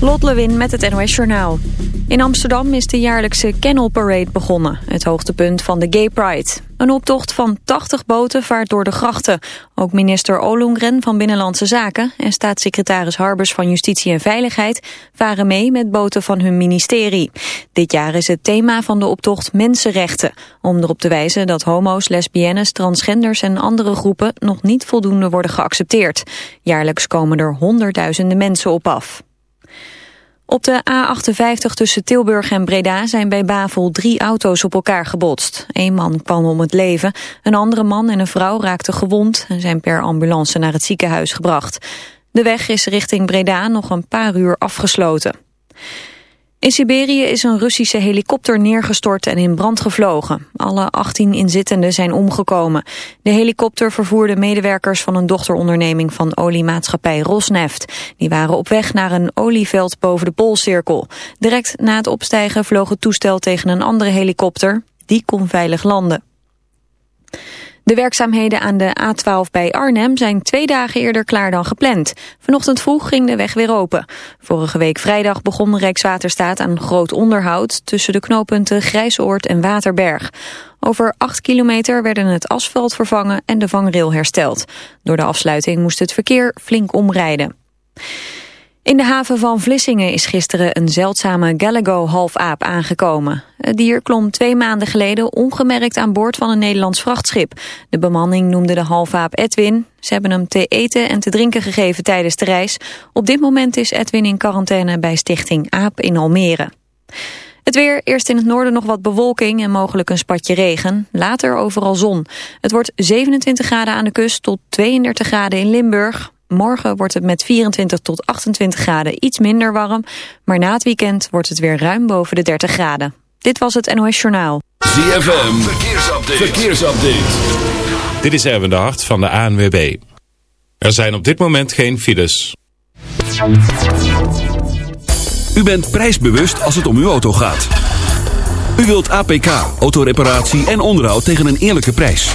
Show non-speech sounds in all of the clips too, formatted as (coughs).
Lot Lewin met het NOS Journaal. In Amsterdam is de jaarlijkse Kennel Parade begonnen, het hoogtepunt van de Gay Pride. Een optocht van 80 boten vaart door de grachten. Ook minister Olongren van Binnenlandse Zaken en staatssecretaris Harbers van Justitie en Veiligheid varen mee met boten van hun ministerie. Dit jaar is het thema van de optocht mensenrechten, om erop te wijzen dat homo's, lesbiennes, transgenders en andere groepen nog niet voldoende worden geaccepteerd. Jaarlijks komen er honderdduizenden mensen op af. Op de A58 tussen Tilburg en Breda zijn bij Bavel drie auto's op elkaar gebotst. Eén man kwam om het leven, een andere man en een vrouw raakten gewond... en zijn per ambulance naar het ziekenhuis gebracht. De weg is richting Breda nog een paar uur afgesloten. In Siberië is een Russische helikopter neergestort en in brand gevlogen. Alle 18 inzittenden zijn omgekomen. De helikopter vervoerde medewerkers van een dochteronderneming van oliemaatschappij Rosneft. Die waren op weg naar een olieveld boven de Poolcirkel. Direct na het opstijgen vloog het toestel tegen een andere helikopter. Die kon veilig landen. De werkzaamheden aan de A12 bij Arnhem zijn twee dagen eerder klaar dan gepland. Vanochtend vroeg ging de weg weer open. Vorige week vrijdag begon Rijkswaterstaat aan groot onderhoud... tussen de knooppunten Grijsoord en Waterberg. Over acht kilometer werden het asfalt vervangen en de vangrail hersteld. Door de afsluiting moest het verkeer flink omrijden. In de haven van Vlissingen is gisteren een zeldzame Gallego-halfaap aangekomen. Het dier klom twee maanden geleden ongemerkt aan boord van een Nederlands vrachtschip. De bemanning noemde de halfaap Edwin. Ze hebben hem te eten en te drinken gegeven tijdens de reis. Op dit moment is Edwin in quarantaine bij stichting AAP in Almere. Het weer, eerst in het noorden nog wat bewolking en mogelijk een spatje regen. Later overal zon. Het wordt 27 graden aan de kust tot 32 graden in Limburg. Morgen wordt het met 24 tot 28 graden iets minder warm. Maar na het weekend wordt het weer ruim boven de 30 graden. Dit was het NOS Journaal. ZFM, verkeersupdate. verkeersupdate. Dit is Erwin de Hart van de ANWB. Er zijn op dit moment geen files. U bent prijsbewust als het om uw auto gaat. U wilt APK, autoreparatie en onderhoud tegen een eerlijke prijs.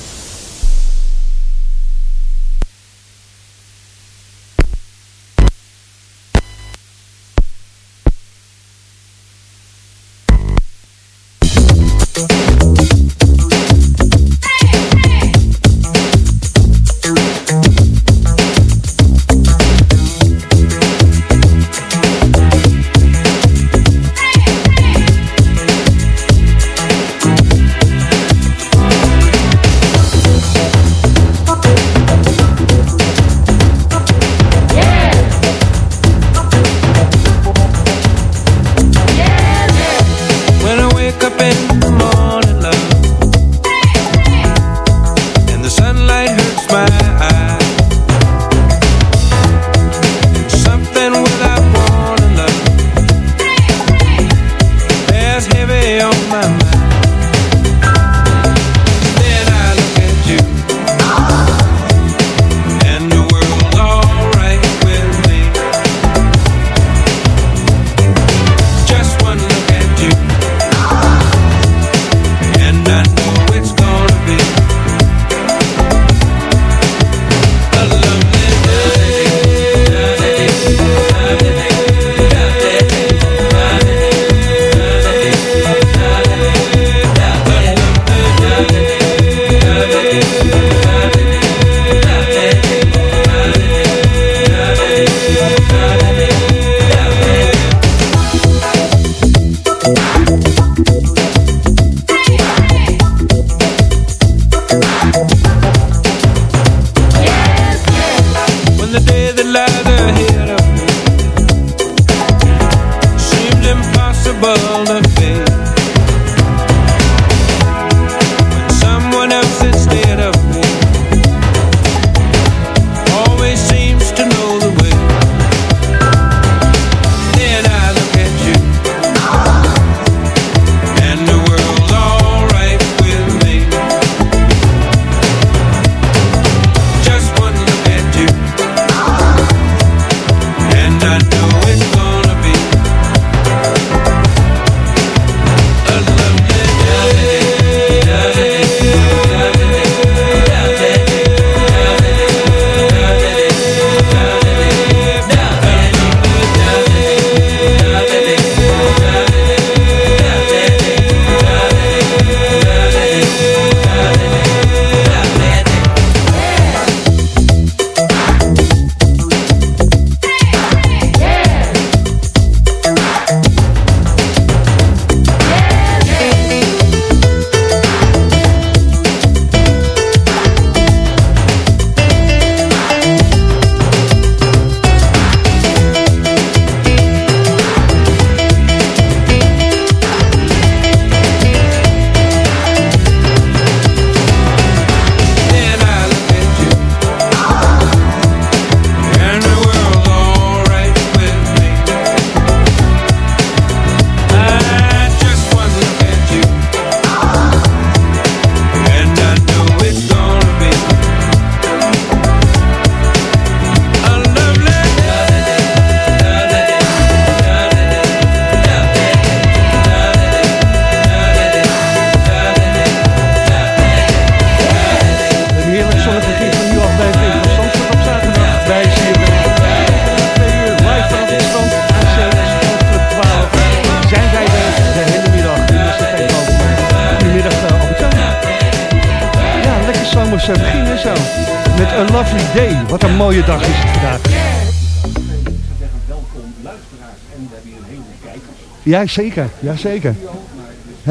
Luisteraars en we hebben hier een hele kijkers. Ja, zeker. Ja, zeker.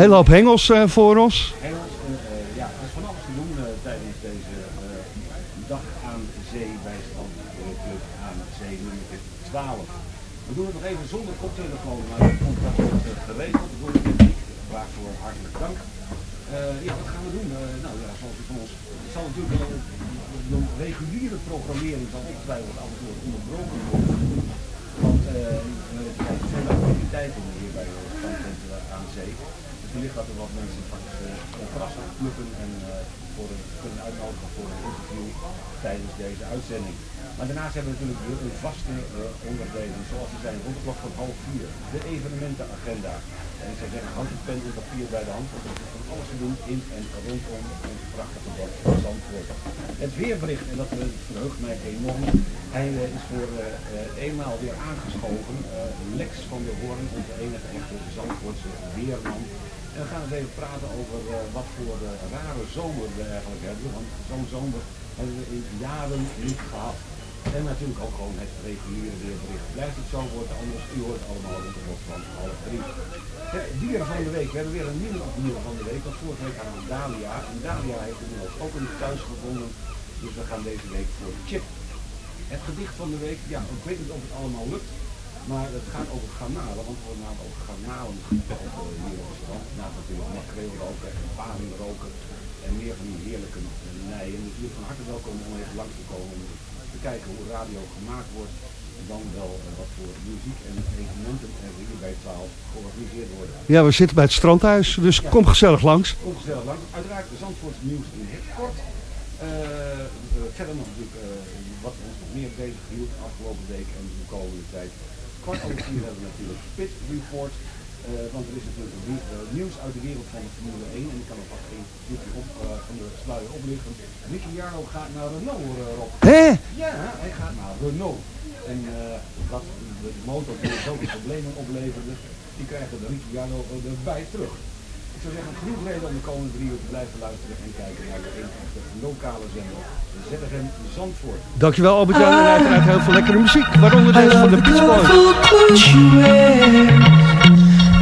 Hele hoop hengels eh, voor ons. Engels, en, eh, ja, er is van alles te doen eh, tijdens deze dag aan zee bij Strandclub aan zee nummer 12. We doen het nog even zonder koptelefoon, maar ik vond dat wordt geregeld door de techniek. Waarvoor hartelijk dank. Ja, wat gaan we doen? Nou ja, zoals u van ons. Het zal natuurlijk wel de reguliere programmering zal ongetwijfeld af en toe onderbroken worden. Want eh, er zijn veel activiteiten hier bij de Strandclub aan zee. Dus wellicht dat er wat mensen straks uh, verrassen plukken en eh, voor een, kunnen uitnodigen voor een interview tijdens deze uitzending. Maar daarnaast hebben we natuurlijk de, de vaste eh, onderdelen, zoals die zijn rond de klok van half vier. De evenementenagenda. En ik zou zeggen, en papier bij de hand, want is van alles te doen in en rondom ons prachtige dorp Zandvoort. Het weerbericht, en dat verheugt mij enorm, hij eh, is voor eh, eh, eenmaal weer aangeschoven. Lex van der Hoorn, onze enige echte Zandvoortse weerman. En we gaan eens even praten over wat voor rare zomer we eigenlijk hebben. Want zo'n zomer hebben we in jaren niet gehad. En natuurlijk ook gewoon het reguliere weerbericht. Blijft het zo, wordt anders. U hoort allemaal rond de klok van half drie. Het dier van de week. We hebben weer een nieuwe dier van de week. Want vorige week hadden we Dalia. En Dalia heeft inmiddels ook een thuis gevonden. Dus we gaan deze week voor Chip. Het gedicht van de week, ja, ik weet niet of het allemaal lukt. Maar het gaat over garnalen, want wordt namelijk over garnalen eh, hier op het strand. Naast natuurlijk makreel roken en paling roken en meer van die heerlijke nijen. Dus jullie van harte welkom om even langs te komen kijken hoe radio gemaakt wordt. En dan wel eh, wat voor muziek en evenementen er hier bij 12 georganiseerd worden. Ja, we zitten bij het strandhuis, dus kom gezellig langs. Kom gezellig langs. Uiteraard de Zandvoorts nieuws in het kort. Eh, verder nog natuurlijk wat ons nog meer bezig hield afgelopen week en de komende tijd. Kwart over vier hebben we natuurlijk Pit Report. Eh, want er is natuurlijk eh, nieuws uit de wereld van de Formule 1 en ik kan nog vast geen stukje op, eh, van de sluier oplichten. Ricky Jarno gaat naar Renault, Rob. Hé? Ja, hij gaat naar Renault. En eh wat de motor die zoveel problemen opleverde, die krijgen de Ricciardo erbij terug. Ik zou zeggen, genoeg reden om de komende drie uur te blijven luisteren en kijken naar de echte lokale zender, ZFM Zandvoort. Dankjewel Albert-Jan en uiteraard heel veel lekkere muziek. Waaronder deze van de Beach Boys.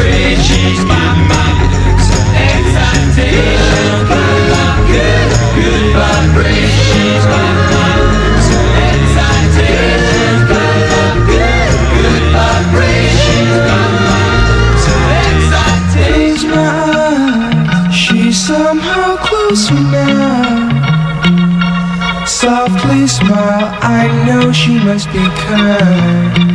Good good, good vibrations Good good, good vibrations my eyes She's somehow closer now Softly smile I know she must be kind.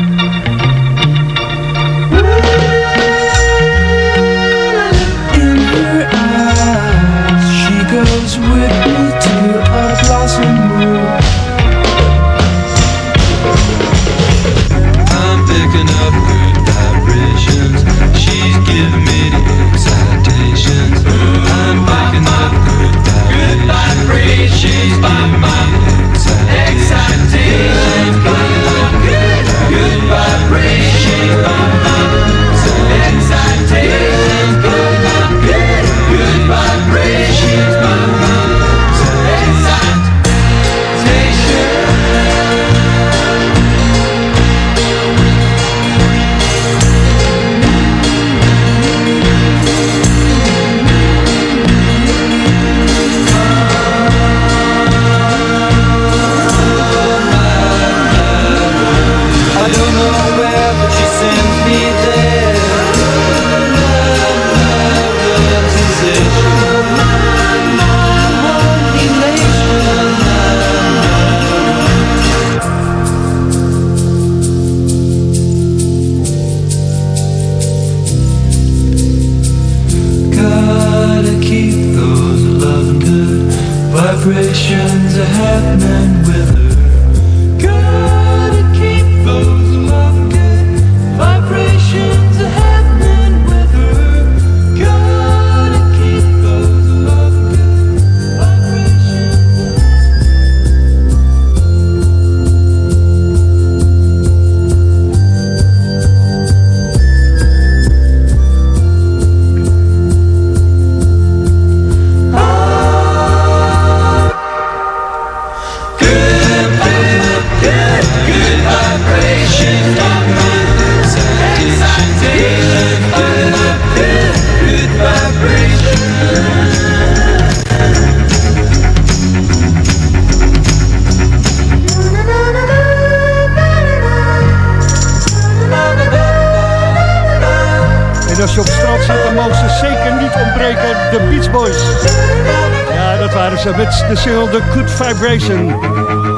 met de single The Good Vibration.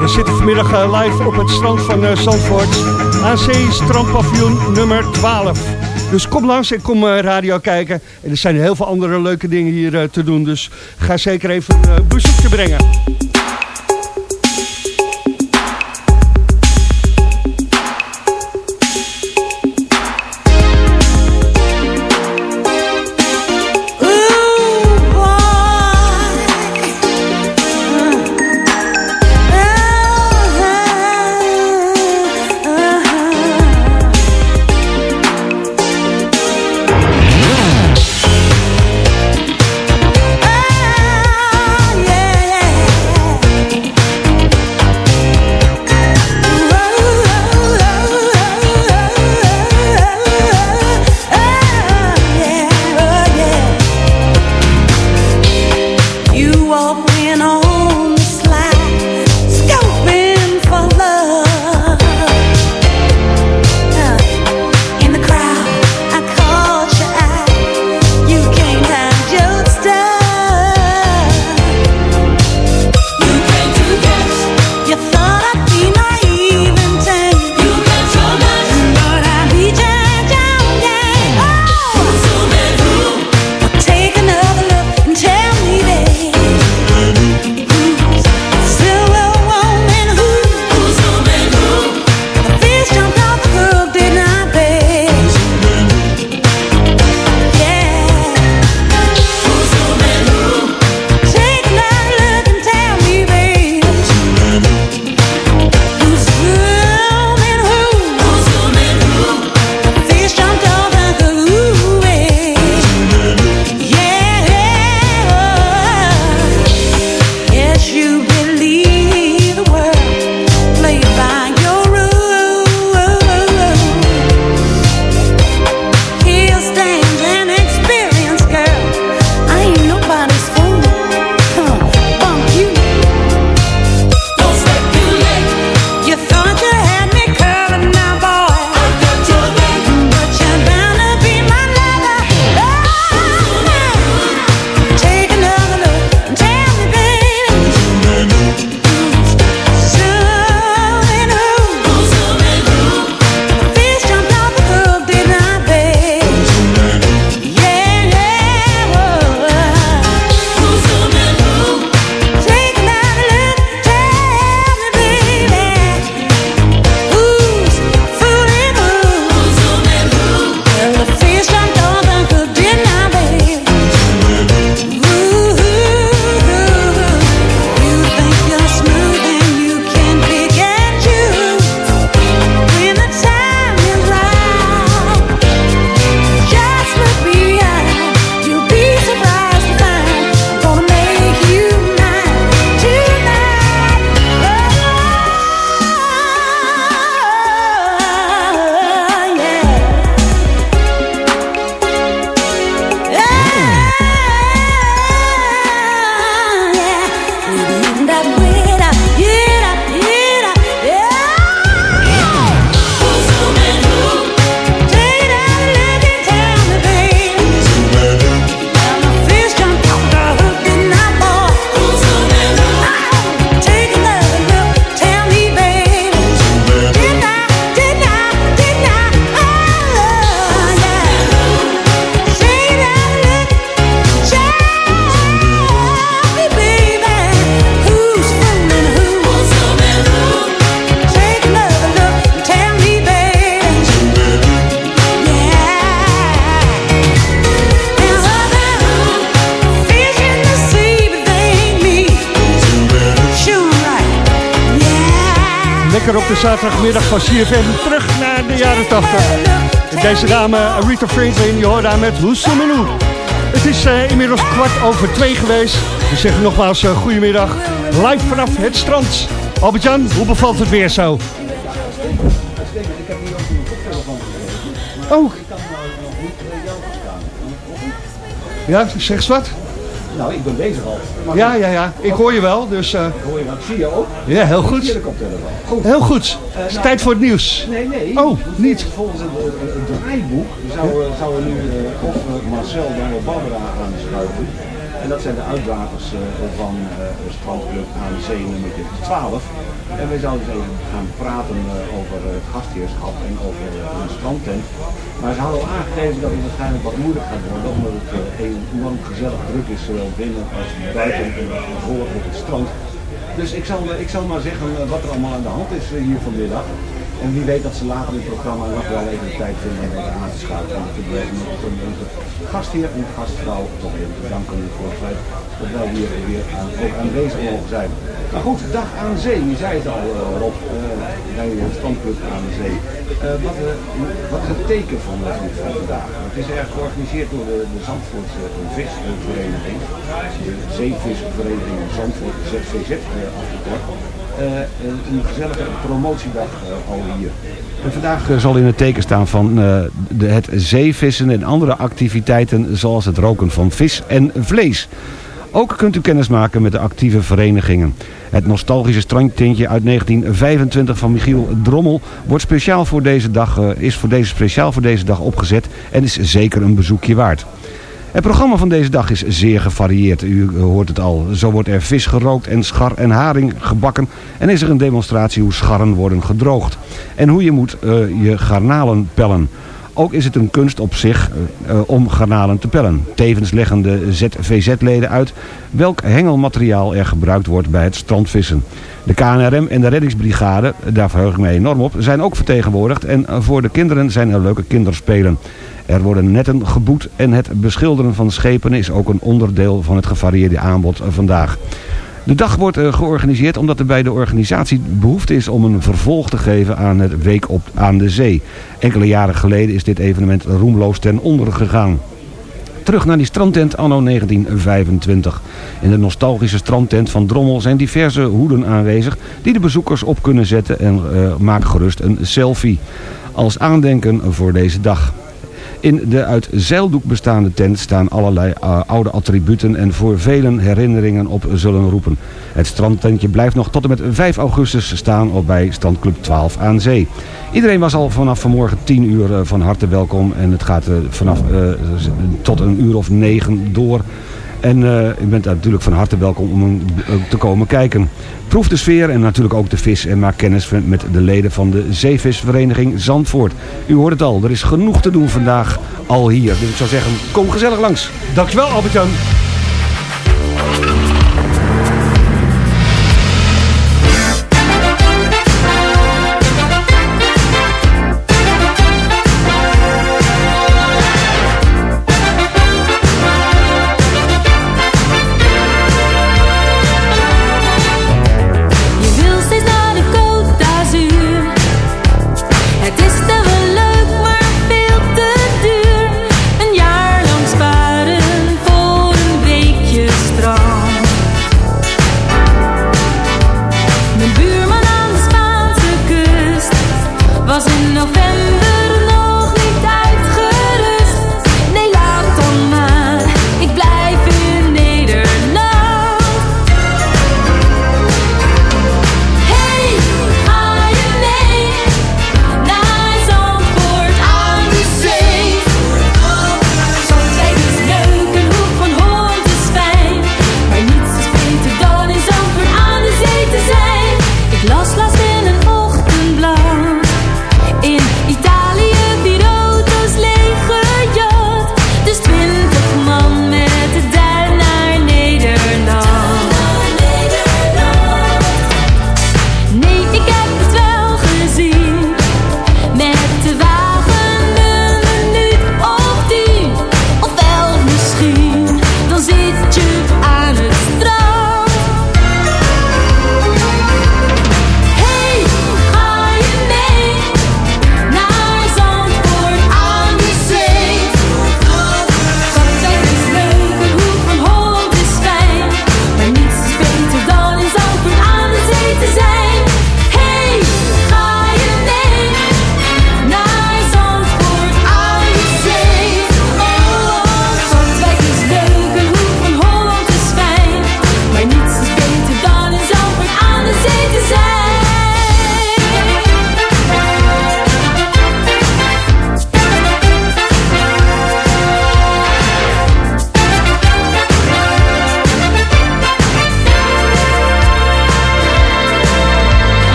We zitten vanmiddag eh, live op het strand van eh, Zandvoort. AC Strandpavioen nummer 12. Dus kom langs en kom eh, radio kijken. En er zijn heel veel andere leuke dingen hier te doen. Dus ga zeker even een bezoekje brengen. zaterdagmiddag van CFM terug naar de jaren 80. Deze dame, Rita Franklin, je hoort daar met Hoesemenu. Het is eh, inmiddels kwart over twee geweest. We zeggen nogmaals uh, goedemiddag. Live vanaf het strand. Albert-Jan, hoe bevalt het weer zo? Oh. Ja, zeg eens wat. Nou, ik ben bezig al. Maar Ja, ja, ja. Ik hoor je wel, dus eh, Hoor je dat? Zie je ook? ja, heel goed. Goed. Heel goed. Het is tijd voor het nieuws. Nee, nee. Oh, niet. Volgens het, het, het draaiboek zouden zou er nu eh, of eh, Marcel dan wel Barbara aanschuiven. En dat zijn de uitdragers eh, van eh, strandclub AMC nummer 12. En wij zouden eens even gaan praten eh, over het gastheerschap en over hun strandtent. Maar ze hadden al aangegeven dat het waarschijnlijk wat moeilijk gaat worden, omdat het enorm gezellig druk is, zowel binnen als buiten en voor op het strand. Dus ik zal, ik zal maar zeggen wat er allemaal aan de hand is hier vanmiddag. En wie weet dat ze later in het programma nog wel even de tijd vinden om wat aan te schuiven. En blijven met onze gastheer en gastvrouw toch even te danken voor het feit dat wij hier weer aan, ook aanwezig mogen zijn. Maar goed, dag aan zee, je zei het al eh, Rob, eh, bij het standpunt aan de zee. Eh, wat, wat is het teken van, van vandaag? Het is erg georganiseerd door de, de Zandvoortse visvereniging, de Zeevisvereniging Zandvoort, ZVZ afgekort. Eh, een gezellige promotiedag eh, al hier. En vandaag eh, zal in het teken staan van eh, de, het zeevissen en andere activiteiten zoals het roken van vis en vlees. Ook kunt u kennis maken met de actieve verenigingen. Het nostalgische strandtintje uit 1925 van Michiel Drommel wordt speciaal voor deze dag, eh, is voor deze, speciaal voor deze dag opgezet en is zeker een bezoekje waard. Het programma van deze dag is zeer gevarieerd. U hoort het al. Zo wordt er vis gerookt en schar en haring gebakken. En is er een demonstratie hoe scharren worden gedroogd. En hoe je moet eh, je garnalen pellen. Ook is het een kunst op zich eh, eh, om garnalen te pellen. Tevens leggen de ZVZ-leden uit welk hengelmateriaal er gebruikt wordt bij het strandvissen. De KNRM en de reddingsbrigade, daar verheug ik me enorm op, zijn ook vertegenwoordigd. En voor de kinderen zijn er leuke kinderspelen. Er worden netten geboet en het beschilderen van schepen is ook een onderdeel van het gevarieerde aanbod vandaag. De dag wordt eh, georganiseerd omdat er bij de organisatie behoefte is om een vervolg te geven aan het Week op, aan de Zee. Enkele jaren geleden is dit evenement roemloos ten onder gegaan. Terug naar die strandtent anno 1925. In de nostalgische strandtent van Drommel zijn diverse hoeden aanwezig... die de bezoekers op kunnen zetten en eh, maak gerust een selfie. Als aandenken voor deze dag. In de uit zeildoek bestaande tent staan allerlei eh, oude attributen en voor velen herinneringen op zullen roepen. Het strandtentje blijft nog tot en met 5 augustus staan op bij Strandclub 12 aan Zee. Iedereen was al vanaf vanmorgen 10 uur eh, van harte welkom en het gaat eh, vanaf tot een uur of 9 door. En eh, u bent natuurlijk van harte welkom om eh, te komen kijken. Proef de sfeer en natuurlijk ook de vis en maak kennis met de leden van de Zeevisvereniging Zandvoort. U hoort het al, er is genoeg te doen vandaag al hier. Dus ik zou zeggen, kom gezellig langs. Dankjewel Albert-Jan.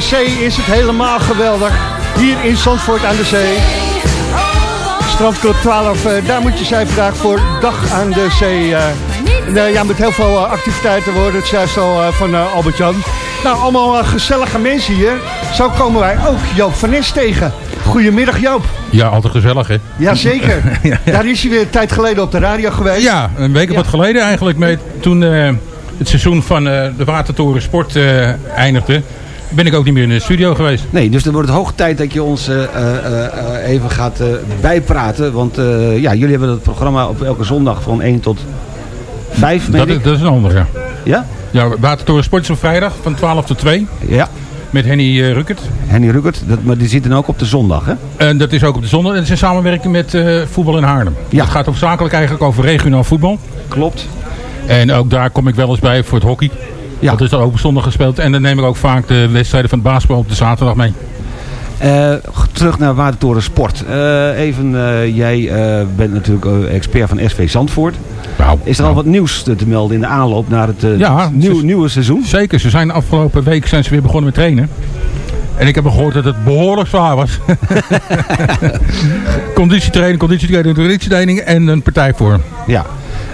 Aan zee is het helemaal geweldig. Hier in Zandvoort aan de zee. Strandclub 12, eh, daar moet je zijn vandaag voor Dag aan de Zee. En, eh, ja, met heel veel eh, activiteiten worden het juist al van Albert-Jan. Nou, allemaal gezellige mensen hier. Zo komen wij ook Joop van Nes tegen. Goedemiddag Joop. Ja, altijd gezellig, hè? Jazeker. (laughs) Ja, ja. Daar is hij weer een tijd geleden op de radio geweest. Ja, een week of wat geleden eigenlijk. Met, toen het seizoen van de Watertoren Sport eindigde, ben ik ook niet meer in de studio geweest. Nee, dus dan wordt het hoog tijd dat je ons eh, eh, eh, even gaat bijpraten. Want ja, jullie hebben het programma op elke zondag van 1 tot 5, meen Dat, ik. dat is een andere. Ja? Ja, Watertoren Sport is op vrijdag van 12 tot 2 Ja. met Henny Ruckert. Henny Ruckert, dat, maar die zit dan ook op de zondag, hè? En dat is ook op de zondag. En in samenwerking met voetbal in Haarlem. Ja. Het gaat hoofdzakelijk eigenlijk over regionaal voetbal. Klopt. En ook daar kom ik wel eens bij voor het hockey. Ja. Dat is dan ook op zondag gespeeld. En dan neem ik ook vaak de wedstrijden van het basketbal op de zaterdag mee. Eh, terug naar Watertoren Sport. Eh, even, eh, jij bent natuurlijk expert van SV Zandvoort. Nou, Is er al wat nieuws te, te melden in de aanloop naar het Ja, nieuw, nieuwe seizoen? Zeker, ze zijn afgelopen week zijn ze weer begonnen met trainen. En ik heb gehoord dat het behoorlijk zwaar was. (laughs) (laughs) conditietraining, conditietraining, conditietraining en een partij voor. Ja.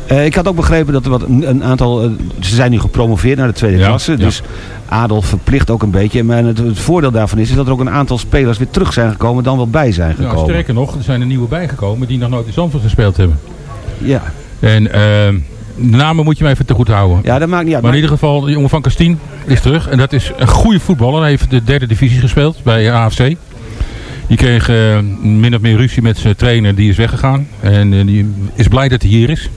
Eh, ik had ook begrepen dat er wat een, een aantal... eh, ze zijn nu gepromoveerd naar de tweede Ja, klasse. ja. Dus Adolf verplicht ook een beetje. Maar het, het voordeel daarvan is, is dat er ook een aantal spelers weer terug zijn gekomen. Dan wel bij zijn Ja, gekomen. sterker nog, er zijn er nieuwe bijgekomen die nog nooit in Zandvoort gespeeld hebben. Ja. En eh, de namen moet je me even te goed houden. ja, dat maakt niet uit. Maar in ieder geval, de jongen van Kastien is terug. En dat is een goede voetballer. Hij heeft de derde divisie gespeeld bij AFC. Die kreeg min of meer ruzie met zijn trainer. Die is weggegaan. En die is blij dat hij hier is.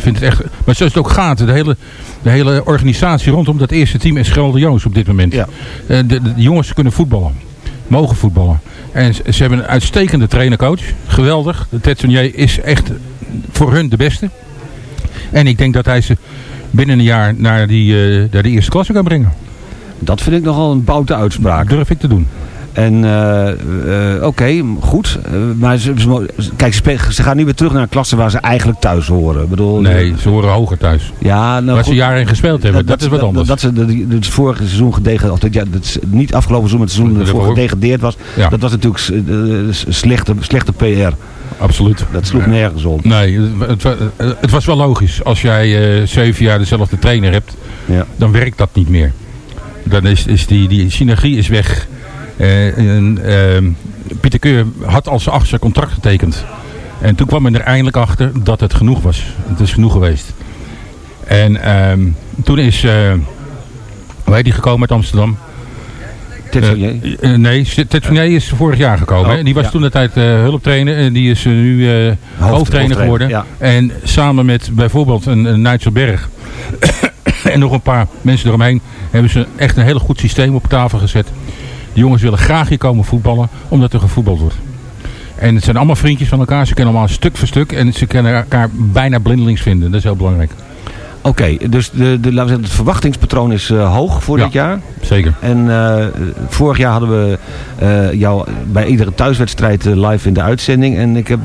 Vindt het echt, maar zoals het ook gaat, de hele, de hele organisatie rondom dat eerste team is Joons op dit moment. Ja. Eh, de, de, de jongens kunnen voetballen. Mogen voetballen. En ze, ze hebben een uitstekende trainercoach. Geweldig. De Ted Sonier is echt voor hun de beste. En ik denk dat hij ze binnen een jaar naar, die, eh, naar de eerste klasse kan brengen. Dat vind ik nogal een boute uitspraak. Durf ik te doen. En eh, eh, oké, goed. Eh, maar ze, ze kijk, ze, ze gaan nu weer terug naar een klasse waar ze eigenlijk thuis horen. Ik bedoel, Nee, ze horen hoger thuis. Ja, nou Waar ze jaren in gespeeld hebben. Dat, is wat anders. Dat, ze de- de- het vorige seizoen gedegradeerd, of jaar, het, niet afgelopen seizoen, maar het seizoen Dat ervoor gedegradeerd was. Ja. Dat was natuurlijk slechte, slechte PR. Absoluut. Dat sloeg nergens op. Nee, het, het, was wel logisch. Als jij zeven jaar dezelfde trainer hebt, Ja. dan werkt dat niet meer. Dan is, is die, die synergie is weg. Eh, en, ehm, Pieter Keur had al zijn achtste contract getekend. En toen kwam men er eindelijk achter dat het genoeg was. Het is genoeg geweest. En ehm, toen is, eh hoe heet die gekomen uit Amsterdam? Eh, eh, nee, Ted Sonier is vorig jaar gekomen. Oh. Die was ja. toen de tijd eh, hulptrainer. En die is eh, nu eh, hoofdtrainer geworden. ja. En samen met bijvoorbeeld een, een (coughs) en nog een paar mensen eromheen hebben ze echt een heel goed systeem op tafel gezet. De jongens willen graag hier komen voetballen, omdat er gevoetbald wordt. En het zijn allemaal vriendjes van elkaar. Ze kennen allemaal stuk voor stuk. En ze kunnen elkaar bijna blindelings vinden. Dat is heel belangrijk. Oké, dus de, de, laten we zeggen, het verwachtingspatroon is eh, hoog voor Ja. dit jaar. Zeker. En eh, vorig jaar hadden we eh, jou bij iedere thuiswedstrijd live in de uitzending. En ik, heb,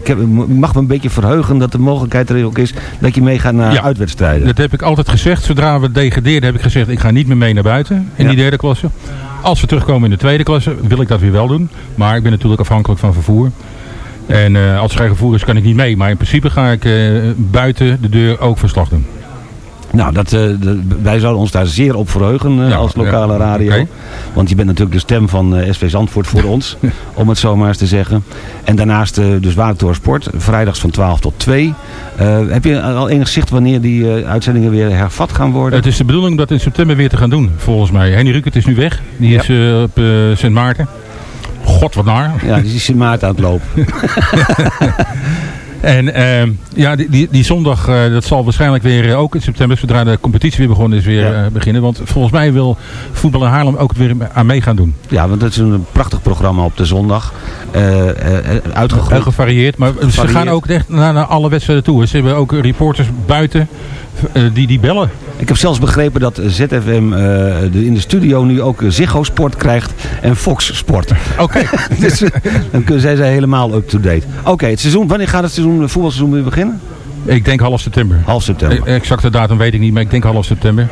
ik heb, mag me een beetje verheugen dat de mogelijkheid er ook is dat je meegaat naar Ja. uitwedstrijden. Dat heb ik altijd gezegd. Zodra we degradeerden heb ik gezegd, ik ga niet meer mee naar buiten in Ja. die derde klasse. Als we terugkomen in de tweede klasse, wil ik dat weer wel doen. Maar ik ben natuurlijk afhankelijk van vervoer. En als er geen vervoer is, kan ik niet mee. Maar in principe ga ik buiten de deur ook verslag doen. Nou, dat, eh, wij zouden ons daar zeer op verheugen eh, Ja, als lokale ja, radio. Want je bent natuurlijk de stem van eh, SV Zandvoort voor (laughs) ons, om het zo maar eens te zeggen. En daarnaast dus Watertoren Sport, vrijdags van 12 tot 2. Eh, heb je al enig zicht wanneer die uitzendingen weer hervat gaan worden? Het is de bedoeling om dat in september weer te gaan doen, volgens mij. Henny Rukert is nu weg. Die Ja. is op Sint Maarten. God, wat naar. Ja, die is in maart aan het lopen. (laughs) En ehm, ja, die, die, die zondag, eh, dat zal waarschijnlijk weer eh, ook in september, zodra de competitie weer begonnen is, weer Ja. eh, beginnen. Want volgens mij wil voetbal in Haarlem ook weer aan mee gaan doen. Ja, want het is een prachtig programma op de zondag. Eh, eh, Heel uitgegroeid. gevarieerd. Maar ze gaan ook echt naar, naar alle wedstrijden toe. Ze hebben ook reporters buiten die, die bellen. Ik heb zelfs begrepen dat ZFM eh, de, in de studio nu ook Ziggo Sport krijgt en Fox Sport. Oké. (laughs) dus eh, dan kunnen zij zijn helemaal up-to-date. Oké, het seizoen, wanneer gaat het seizoen, het voetbalseizoen weer beginnen? ik denk half september. Half september. Eh, Exacte datum weet ik niet, maar ik denk half september.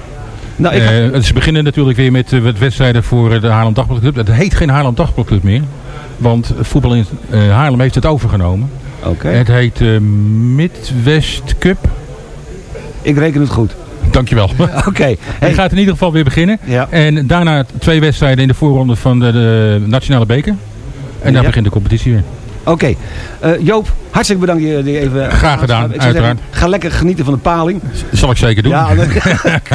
Nou, ik- Eh, ze beginnen natuurlijk weer met, eh, met wedstrijden voor eh, de Haarlem Dagbladclub. Het heet geen Haarlem Dagbladclub meer. Want voetbal in eh, Haarlem heeft het overgenomen. Oké. Het heet eh, Midwest Cup. Ik reken het goed. Dankjewel. Oké. Hij (laughs) Hey, gaat in ieder geval weer beginnen. Ja. En daarna twee wedstrijden in de voorronde van de, de Nationale Beker. En dan Ja. begint de competitie weer. Oké. Eh, Joop, hartelijk bedankt je die even... Graag gedaan, Ik zou zeggen, uiteraard. ga lekker genieten van de paling. Dat zal ik zeker doen. Ja, dan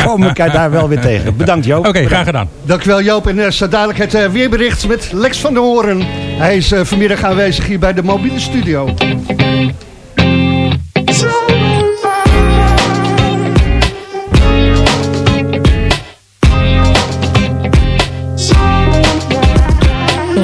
komen we elkaar daar wel weer tegen. Bedankt Joop. Oké, graag gedaan. Dankjewel Joop. En uh, zo dadelijk het eh, weerbericht met Lex van der Hoorn. Hij is eh, vanmiddag aanwezig hier bij de mobiele studio.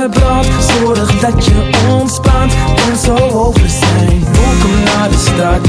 Zorg dat je ontspant en zo over zijn. Welkom naar de stad,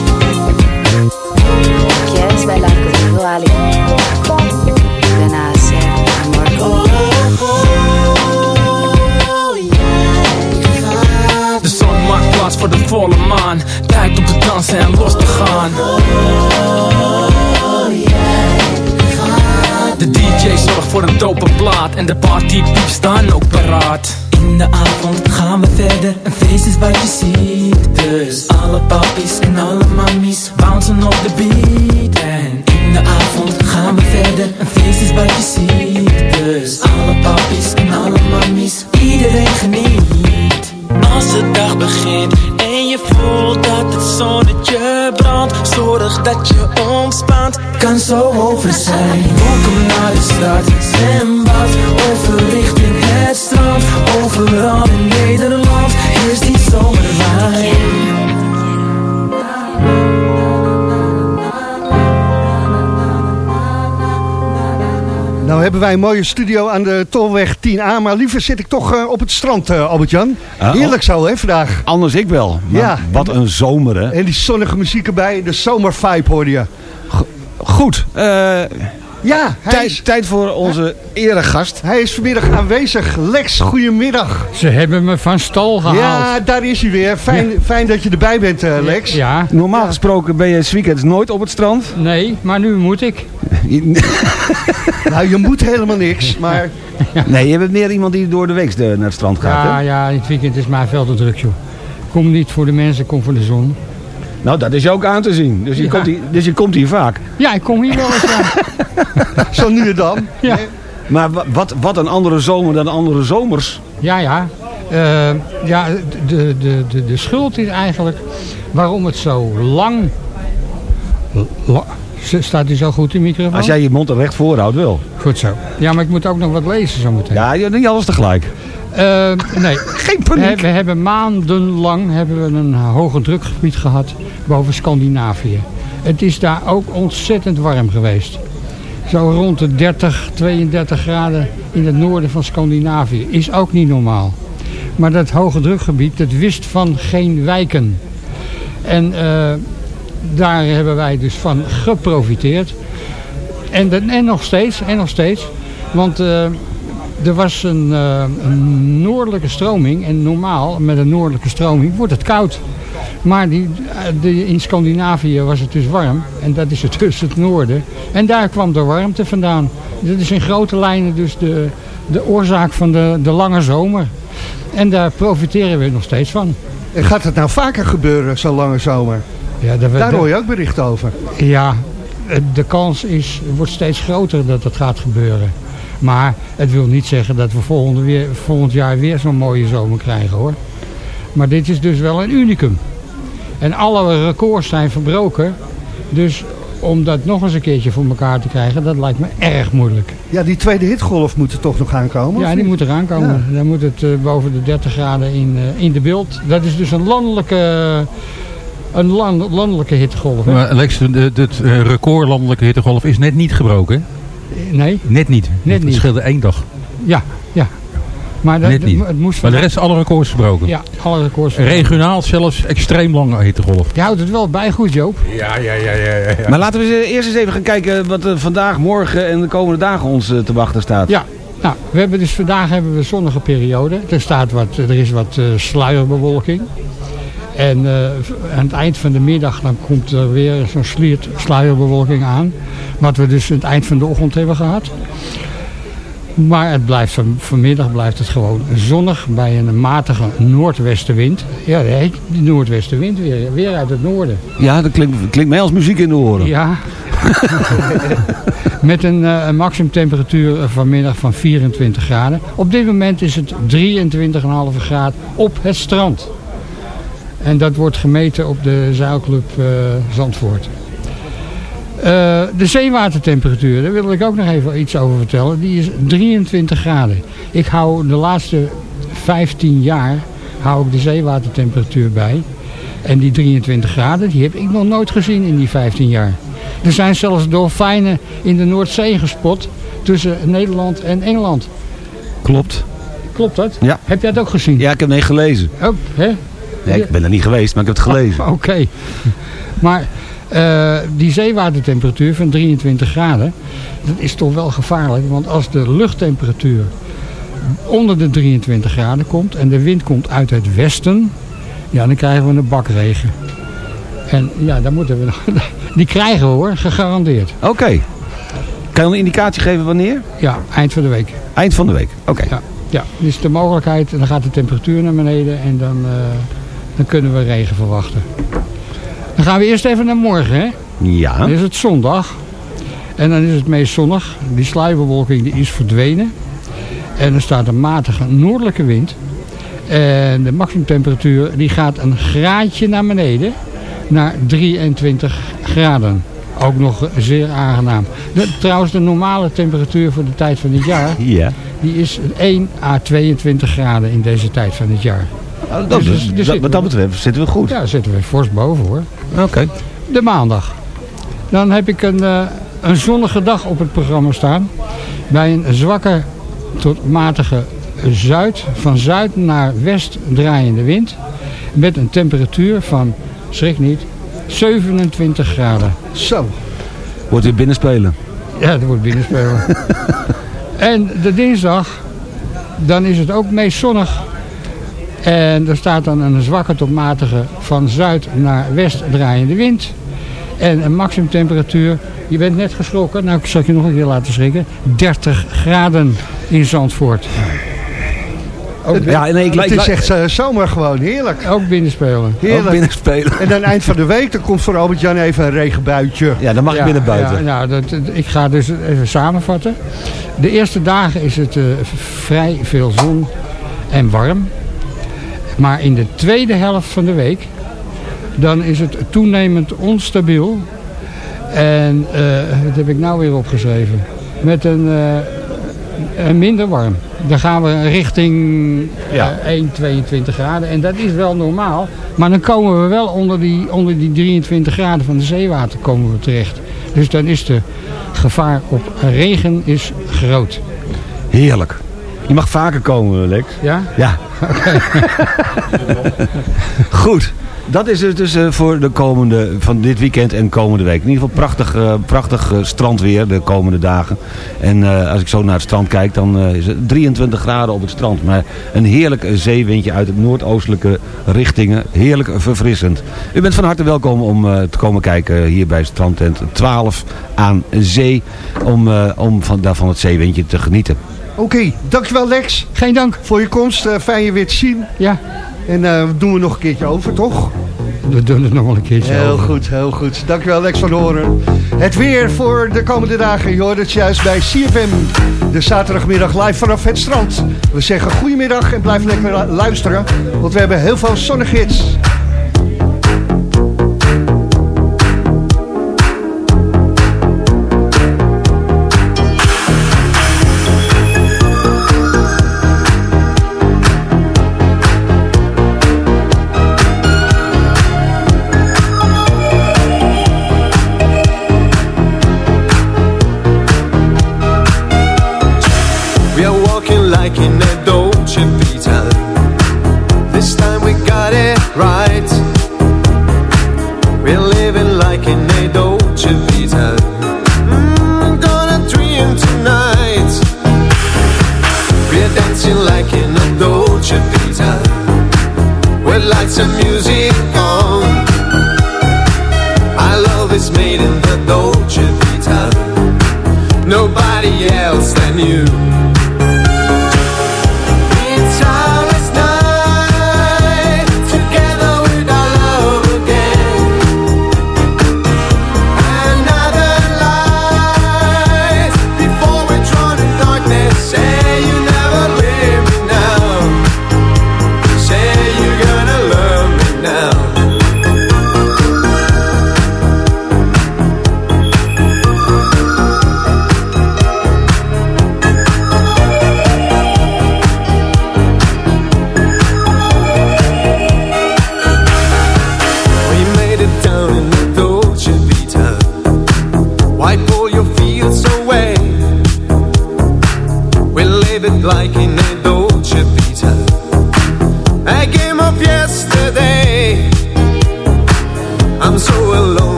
amor. De zon maakt plaats voor de volle maan. Tijd om te dansen en los te gaan. De DJ zorgt voor een dope plaat. En de partypieps staan ook paraat. In de avond gaan we verder. Een feest is wat je ziet. Dus alle papies en alle mammies Bouncen op de beat. En in de avond gaan we verder. Een feest is wat je ziet Dus alle papies en alle mammies Iedereen geniet. Als de dag begint en je voelt dat het zonnetje brandt Zorg dat je ontspant, kan zo over zijn. Welkom naar de stad, zwembad, over richting het strand Overal in Nou hebben wij een mooie studio aan de Tolweg 10A. Maar liever zit ik toch eh, op het strand, eh, Albert-Jan. Ah, Heerlijk zo, hè, vandaag. Anders ik wel. Maar Ja. Wat een zomer, hè. En die zonnige muziek erbij. De zomervibe hoorde je. Goed. eh, Ja, hij tijd, is, tijd voor onze eregast. hij is vanmiddag aanwezig. Lex, goedemiddag. Ze hebben me van stal gehaald. Ja, daar is hij weer. Fijn, fijn dat je erbij bent, eh, Lex. Ja, Normaal gesproken ben je 's weekends nooit op het strand. nee, maar nu moet ik. (laughs) Nou, je moet helemaal niks, maar... Nee, je bent meer iemand die door de week naar het strand gaat, Ja, hè? ja, in het weekend is mij veel te druk, joh. Kom niet voor de mensen, kom voor de zon. Nou, dat is je ook aan te zien. Dus je, Ja. komt, hier, dus je komt hier vaak. Ja, ik kom hier wel eens aan. (laughs) Zo nu en dan. Ja. Maar wa- wat, wat een andere zomer dan andere zomers. Ja, ja. Eh, ja, de, de, de, de schuld is eigenlijk waarom het zo lang... la- Staat hij zo goed in de microfoon? Als jij je mond er recht voor houdt, wel. Goed zo. Ja, maar ik moet ook nog wat lezen zo meteen. Ja, je- niet alles tegelijk. Eh, nee. (laughs) Geen paniek. we hebben maandenlang hebben we een hoge drukgebied gehad boven Scandinavië. Het is daar ook ontzettend warm geweest. Zo rond de 30, 32 graden in het noorden van Scandinavië. Is ook niet normaal. Maar dat hoge drukgebied, dat wist van geen wijken. En eh, daar hebben wij dus van geprofiteerd. En, en nog steeds, en nog steeds. Want eh, er was een, eh, een noordelijke stroming. En normaal, met een noordelijke stroming, wordt het koud. Maar die, eh, de, in Scandinavië was het dus warm. En dat is het dus het noorden. En daar kwam de warmte vandaan. Dat is in grote lijnen dus de, de oorzaak van de, de lange zomer. En daar profiteren we nog steeds van. En gaat het nou vaker gebeuren, zo'n lange zomer? Ja, dat Daar dat- hoor je ook berichten over. Ja, de kans is, wordt steeds groter dat het gaat gebeuren. Maar het wil niet zeggen dat we volgende weer, volgend jaar weer zo'n mooie zomer krijgen hoor. Maar dit is dus wel een unicum. En alle records zijn verbroken. Dus om dat nog eens een keertje voor elkaar te krijgen, dat lijkt me erg moeilijk. Ja, die tweede hitgolf moet er toch nog aankomen? Ja, die moet eraan komen. Dan moet het eh, boven de 30 graden in, eh, in de beeld. Dat is dus een landelijke, een land- landelijke hittegolf. hè? Maar Lex, de- de- het eh, record landelijke hittegolf is net niet gebroken. hè? Nee. Net niet. Net het niet. scheelde één dag. Ja, ja. Maar dat, Net niet. het moest Maar de rest alle records verbroken. Ja, alle records. Regionaal zelfs extreem lange hittegolf. Je houdt het wel bij goed, Joop. Ja, ja, ja, ja. ja. Maar laten we eens, eh, eerst eens even gaan kijken wat er vandaag, morgen en de komende dagen ons eh, te wachten staat. Ja, nou, we hebben dus vandaag hebben we een zonnige periode. Er, staat wat, er is wat eh, sluierbewolking. En eh, aan het eind van de middag dan komt er weer zo'n sluierbewolking aan. Wat we dus aan het eind van de ochtend hebben gehad. Maar het blijft van, vanmiddag blijft het gewoon zonnig bij een matige noordwestenwind. Ja, die noordwestenwind weer, weer uit het noorden. Ja, dat klinkt, klinkt mij als muziek in de oren. Ja. (laughs) Met een, eh, een maximumtemperatuur vanmiddag van 24 graden. Op dit moment is het 23,5 graden op het strand. En dat wordt gemeten op de zeilclub eh, Zandvoort. Eh, de zeewatertemperatuur, daar wil ik ook nog even iets over vertellen. Die is 23 graden. Ik hou de laatste 15 jaar hou ik de zeewatertemperatuur bij. En die 23 graden, die heb ik nog nooit gezien in die 15 jaar. Er zijn zelfs dolfijnen in de Noordzee gespot tussen Nederland en Engeland. Klopt. Klopt dat? Ja. Heb jij het ook gezien? Ja, ik heb het gelezen. Oh, hè? Nee, ik ben er niet geweest, maar ik heb het gelezen. Oh, (laughs) Oké. Maar eh, die zeewatertemperatuur van 23 graden, dat is toch wel gevaarlijk. Want als de luchttemperatuur onder de 23 graden komt en de wind komt uit het westen, ja, dan krijgen we een bakregen. En ja, dan moeten we, (laughs) die krijgen we hoor, gegarandeerd. Oké. Kan je een indicatie geven wanneer? Ja, eind van de week. Eind van de week. Oké. Ja, ja, dus de mogelijkheid, en dan gaat de temperatuur naar beneden en dan, eh, dan kunnen we regen verwachten. Dan gaan we eerst even naar morgen, hè? Ja. Dan is het zondag. En dan is het meest zonnig. Die sluierbewolking die is verdwenen. En er staat een matige noordelijke wind. En de maximumtemperatuur die gaat een graadje naar beneden. Naar 23 graden. Ook nog zeer aangenaam. De, trouwens, de normale temperatuur voor de tijd van het jaar... Ja. die is 1 à 22 graden in deze tijd van het jaar. Oh, dat, Dus- dus, dus dat- wat dat betreft zitten we goed. Ja, zitten we fors boven hoor. Oké. De maandag. Dan heb ik een, eh, een zonnige dag op het programma staan. Bij een zwakke tot matige zuid, van zuid naar west draaiende wind. Met een temperatuur van, schrik niet, 27 graden. Zo. Wordt weer binnenspelen. Ja, dat wordt binnenspelen. (laughs) en de dinsdag, dan is het ook meest zonnig. En er staat dan een zwakke tot matige van zuid naar west draaiende wind. En een maximumtemperatuur, je bent net geschrokken, nou ik zal ik je nog een keer laten schrikken, 30 graden in Zandvoort. Ook, Ja, nee, ik, Het is echt eh, zomer gewoon, heerlijk. ook binnenspelen. Heerlijk. ook binnenspelen. En aan het eind van de week, dan komt voor Albert-Jan even een regenbuitje. Ja, dan mag ik binnen buiten. Ja, nou, dat, dat- ik ga dus even samenvatten. De eerste dagen is het eh, vrij veel zon en warm. Maar in de tweede helft van de week, dan is het toenemend onstabiel. En eh, wat heb ik nou weer opgeschreven? Met een, eh, een minder warm. Dan gaan we richting Ja. eh, 1, 22 graden. En dat is wel normaal. Maar dan komen we wel onder die, onder die 23 graden van de zeewater komen we terecht. Dus dan is de gevaar op regen is groot. Heerlijk. Je mag vaker komen, Lex. Ja? Ja. (laughs) Goed. Dat is het dus eh, voor de komende, van dit weekend en komende week. In ieder geval prachtig, eh, prachtig eh, strandweer de komende dagen. En als ik zo naar het strand kijk, dan is het 23 graden op het strand. Maar een heerlijk zeewindje uit het noordoostelijke richtingen. Heerlijk verfrissend. U bent van harte welkom om te komen kijken hier bij strandtent 12 aan zee. Om, om van, daarvan het zeewindje te genieten. Oké, dankjewel Lex. Geen dank. Voor je komst. eh, fijn je weer te zien. Ja. En eh, doen we nog een keertje over, toch? We doen het nog wel een keertje Heel over. goed, heel goed. Dankjewel Lex van Horen. Het weer voor de komende dagen. Je hoort het juist bij CFM. De zaterdagmiddag live vanaf het strand. We zeggen goedemiddag en blijf lekker lu- luisteren. Want we hebben heel veel zonnige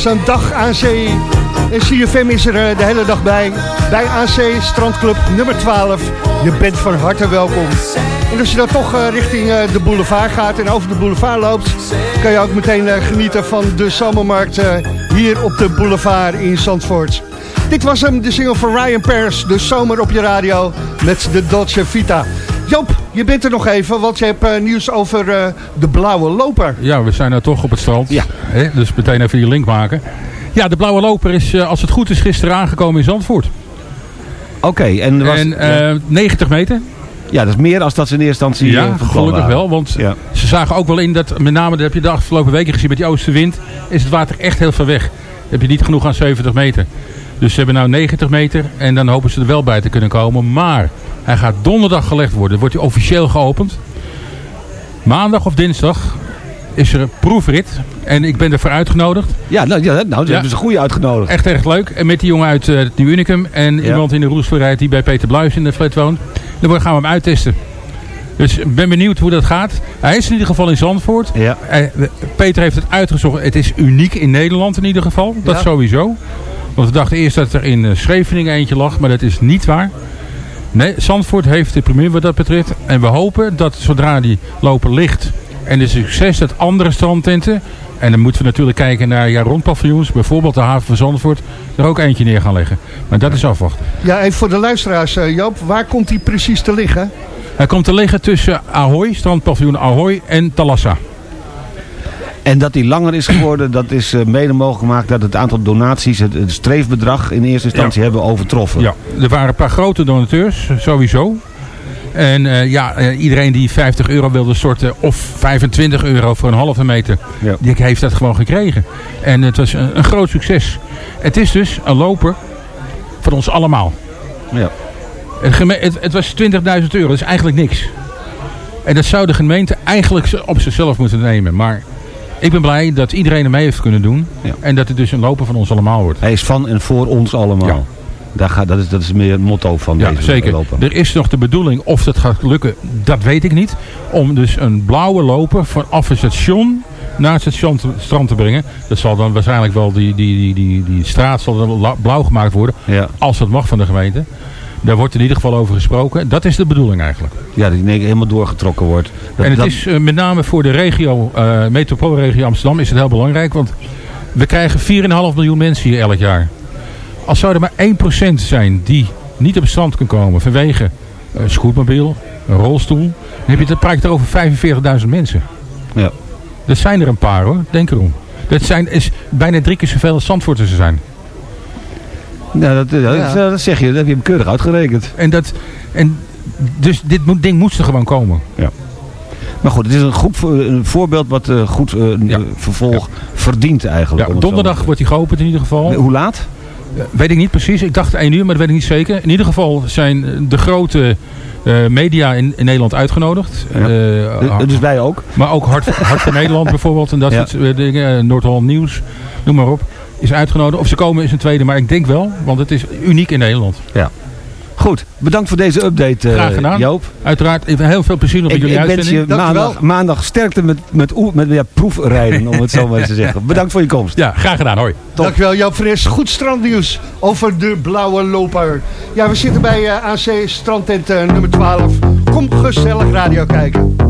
zo'n dag aan zee. En CFM is er eh, de hele dag bij. Bij AC Strandclub nummer 12. Je bent van harte welkom. En als je dan toch eh, richting eh, de boulevard gaat en over de boulevard loopt... kan je ook meteen genieten van de zomermarkt hier op de boulevard in Zandvoort. Dit was hem, de single van Ryan Paris, de zomer op je radio met de Dolce Vita. Joop, je bent er nog even, want je hebt eh, nieuws over eh, de blauwe loper. Ja, we zijn nou toch op het strand. Ja. dus meteen even die link maken. Ja, de blauwe loper is, eh, als het goed is, gisteren aangekomen in Zandvoort. Oké, en, was, En eh, 90 meter. ja, dat is meer als dat ze in eerste instantie Ja, gelukkig waren. wel. Want Ja. ze zagen ook wel in dat, met name dat heb je de afgelopen weken gezien met die oostenwind, is het water echt heel ver weg. Dan heb je niet genoeg aan 70 meter. Dus ze hebben nou 90 meter en dan hopen ze er wel bij te kunnen komen. Maar hij gaat donderdag gelegd worden. Wordt hij officieel geopend. Maandag of dinsdag is er een proefrit. En ik ben ervoor uitgenodigd. Ja, nou, ja, nou ze hebben ze goede uitgenodigd. Echt erg leuk. En met die jongen uit eh, het Nieuw Unicum. En iemand in de roestelrijd die bij Peter Bluis in de flat woont. Dan gaan we hem uittesten. Dus ik ben benieuwd hoe dat gaat. Hij is in ieder geval in Zandvoort. Ja. Eh, Peter heeft het uitgezocht. Het is uniek in Nederland in ieder geval. Dat Ja. sowieso. Want we dachten eerst dat er in eh, Scheveningen eentje lag. Maar dat is niet waar. Nee, Zandvoort heeft de premier wat dat betreft. En we hopen dat zodra die loper ligt en de succes dat andere strandtenten... en dan moeten we natuurlijk kijken naar ja, rondpaviljoens... bijvoorbeeld de haven van Zandvoort... er ook eentje neer gaan leggen. Maar dat is afwachten. Ja, even voor de luisteraars, eh, Joop, waar komt die precies te liggen? Hij komt te liggen tussen Ahoy, strandpaviljoen Ahoy en Talassa. En dat die langer is geworden, dat is eh, mede mogelijk gemaakt dat het aantal donaties, het, het streefbedrag in eerste instantie hebben overtroffen. Ja, er waren een paar grote donateurs, sowieso. En eh, ja, eh, iedereen die 50 euro wilde storten of 25 euro voor een halve meter, Ja. die heeft dat gewoon gekregen. En het was een, een groot succes. Het is dus een loper van ons allemaal. Ja. Het, het was 20.000 euro, dat is eigenlijk niks. En dat zou de gemeente eigenlijk op zichzelf moeten nemen. Maar ik ben blij dat iedereen er mee heeft kunnen doen. En dat het dus een loper van ons allemaal wordt. Hij is van en voor ons allemaal. Ja. Daar gaat, dat, is, dat is meer het motto van Ja, deze zeker. loper. Er is nog de bedoeling, of dat gaat lukken, dat weet ik niet. Om dus een blauwe loper vanaf het station naar het station te- strand te brengen. Dat zal dan waarschijnlijk wel, die, die, die, die, die straat zal dan blauw gemaakt worden. Ja. Als dat mag van de gemeente. Daar wordt in ieder geval over gesproken. Dat is de bedoeling eigenlijk. Ja, die één keer helemaal doorgetrokken wordt. Dat, en het dat- is eh, met name voor de regio, eh metropoolregio Amsterdam, is het heel belangrijk. Want we krijgen 4,5 miljoen mensen hier elk jaar. Als zou er maar 1% zijn die niet op het strand kan komen vanwege een scootmobiel, een rolstoel. Dan heb je het, praat er over 45.000 mensen. Ja. Dat zijn er een paar hoor, denk erom. Dat zijn, is bijna drie keer zoveel als Zandvoorters er zijn. Nou, dat, dat, Ja. dat- dat zeg je, dat heb je hem keurig uitgerekend. En dat, en dus dit moet, ding moest er gewoon komen. Ja. Maar goed, het is een goed een voorbeeld wat eh, goed eh, eh, vervolg verdient eigenlijk. Ja, donderdag wordt hij geopend in ieder geval. Hoe laat? Eh, Weet ik niet precies. Ik dacht 1 uur, maar dat weet ik niet zeker. In ieder geval zijn de grote eh, media in, in Nederland uitgenodigd. Ja. Eh, Dus- wij ook? Maar ook Hart, Hart voor (laughs) Nederland bijvoorbeeld. En dat Ja. soort dingen. eh, Noord-Holland Nieuws, noem maar op. Is uitgenodigd. Of ze komen is een tweede, maar ik denk wel. Want het is uniek in Nederland. Ja. Goed, bedankt voor deze update eh, Graag gedaan. Joop. Uiteraard even heel veel plezier op Ik, jullie ik wens uitzending. je maandag, maandag sterkte met, met, met ja, proefrijden, om het zo maar eens te zeggen. (laughs) Bedankt voor je komst. Ja, graag gedaan. Hoi. Dankjewel Joop Fris. Goed strandnieuws over de blauwe loper. Ja, we zitten bij eh, AC Strandtent eh, nummer 12. Kom gezellig radio kijken.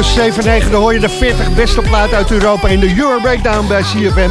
tussen 7 en 9 dan hoor je de 40 beste plaat uit Europa in de Euro Breakdown bij CFM.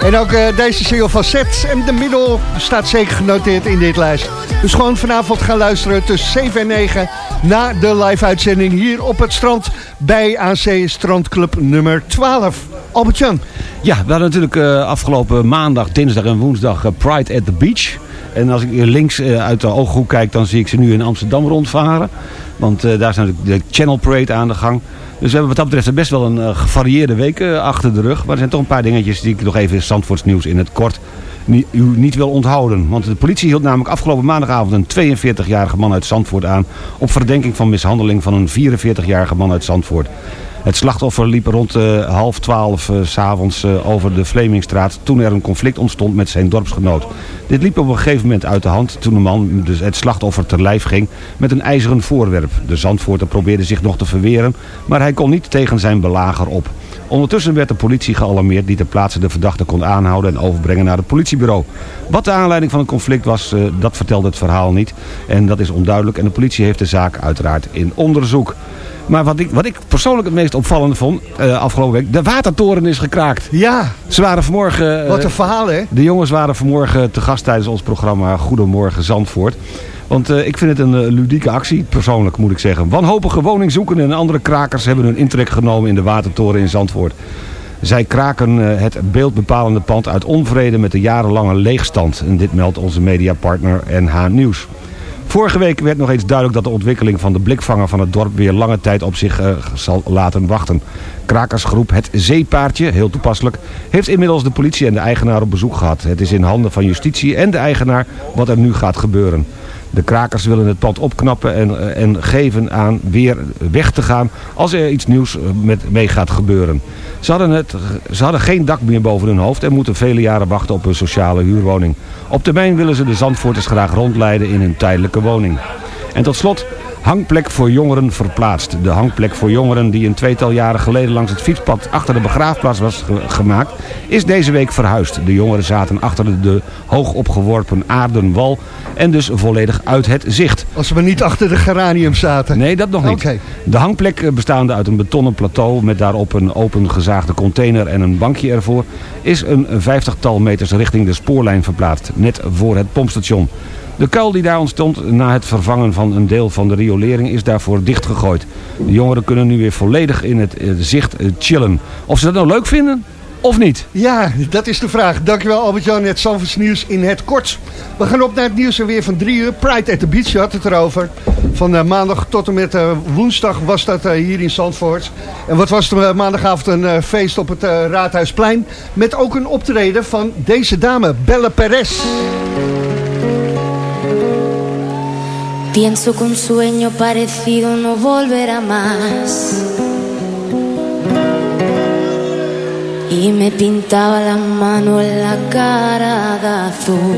En ook eh, deze single van Sets en de middel staat zeker genoteerd in dit lijst. Dus gewoon vanavond gaan luisteren tussen 7 en 9 na de live-uitzending hier op het strand bij AC Strandclub nummer 12. Albert-Jan. Ja, we hadden natuurlijk eh, afgelopen maandag, dinsdag en woensdag eh, Pride at the Beach. En als ik links eh, uit de ooghoek kijk, dan zie ik ze nu in Amsterdam rondvaren. Want eh, daar natuurlijk de Channel Parade aan de gang. Dus we hebben wat dat betreft best wel een eh, gevarieerde week achter de rug. Maar er zijn toch een paar dingetjes die ik nog even in Zandvoorts nieuws in het kort niet wil onthouden. Want de politie hield namelijk afgelopen maandagavond een 42-jarige man uit Zandvoort aan... op verdenking van mishandeling van een 44-jarige man uit Zandvoort. Het slachtoffer liep rond eh, half twaalf s s'avonds eh, over de Vlemingstraat... toen er een conflict ontstond met zijn dorpsgenoot. Dit liep op een gegeven moment uit de hand toen de man dus het slachtoffer ter lijf ging met een ijzeren voorwerp. De Zandvoorter probeerde zich nog te verweren, maar hij kon niet tegen zijn belager op. Ondertussen werd de politie gealarmeerd die ter plaatse de verdachte kon aanhouden en overbrengen naar het politiebureau. Wat de aanleiding van het conflict was, eh, dat vertelde het verhaal niet. En dat is onduidelijk en de politie heeft de zaak uiteraard in onderzoek. Maar wat ik, wat ik persoonlijk het meest opvallende vond eh, afgelopen week, de watertoren is gekraakt. Ja. Ze waren vanmorgen... eh, Wat een verhaal, hè? De jongens waren vanmorgen te gast tijdens ons programma Goedemorgen Zandvoort. Want eh, ik vind het een eh, ludieke actie, persoonlijk moet ik zeggen. Wanhopige woningzoekenden en andere krakers hebben hun intrek genomen in de watertoren in Zandvoort. Zij kraken eh, het beeldbepalende pand uit onvrede met de jarenlange leegstand. En dit meldt onze mediapartner NH Nieuws. Vorige week werd nog eens duidelijk dat de ontwikkeling van de blikvanger van het dorp weer lange tijd op zich zal laten wachten. Krakersgroep Het Zeepaardje, heel toepasselijk, heeft inmiddels de politie en de eigenaar op bezoek gehad. Het is in handen van justitie en de eigenaar wat er nu gaat gebeuren. De krakers willen het pand opknappen en, eh, en geven aan weer weg te gaan als er iets nieuws eh, met, mee gaat gebeuren. Ze hadden, het, ze hadden geen dak meer boven hun hoofd en moeten vele jaren wachten op een sociale huurwoning. Op termijn willen ze de Zandvoorters graag rondleiden in hun tijdelijke woning. En tot slot, hangplek voor jongeren verplaatst. De hangplek voor jongeren die een tweetal jaren geleden langs het fietspad achter de begraafplaats was ge- gemaakt, is deze week verhuisd. De jongeren zaten achter de, de hoog opgeworpen aarden wal en dus volledig uit het zicht. Als we niet achter de geranium zaten. Nee, dat nog niet. De hangplek eh, bestaande uit een betonnen plateau met daarop een open gezaagde container en een bankje ervoor, is een vijftigtal meters richting de spoorlijn verplaatst, net voor het pompstation. De kuil die daar ontstond na het vervangen van een deel van de riolering is daarvoor dichtgegooid. De jongeren kunnen nu weer volledig in het eh, zicht eh, chillen. Of ze dat nou leuk vinden of niet? Ja, dat is de vraag. Dankjewel Albert-Jan, het Zandvoorts nieuws in het kort. We gaan op naar het nieuws en weer van drie uur. Pride at the Beach, je had het erover. Van eh, maandag tot en met woensdag was dat hier in Zandvoort. En wat was er maandagavond een feest op het Raadhuisplein. Met ook een optreden van deze dame, Belle Perez. Pienso que un sueño parecido no volverá más. Y me pintaba la mano en la cara de azul.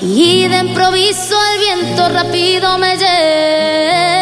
Y de improviso el viento rápido me lleva.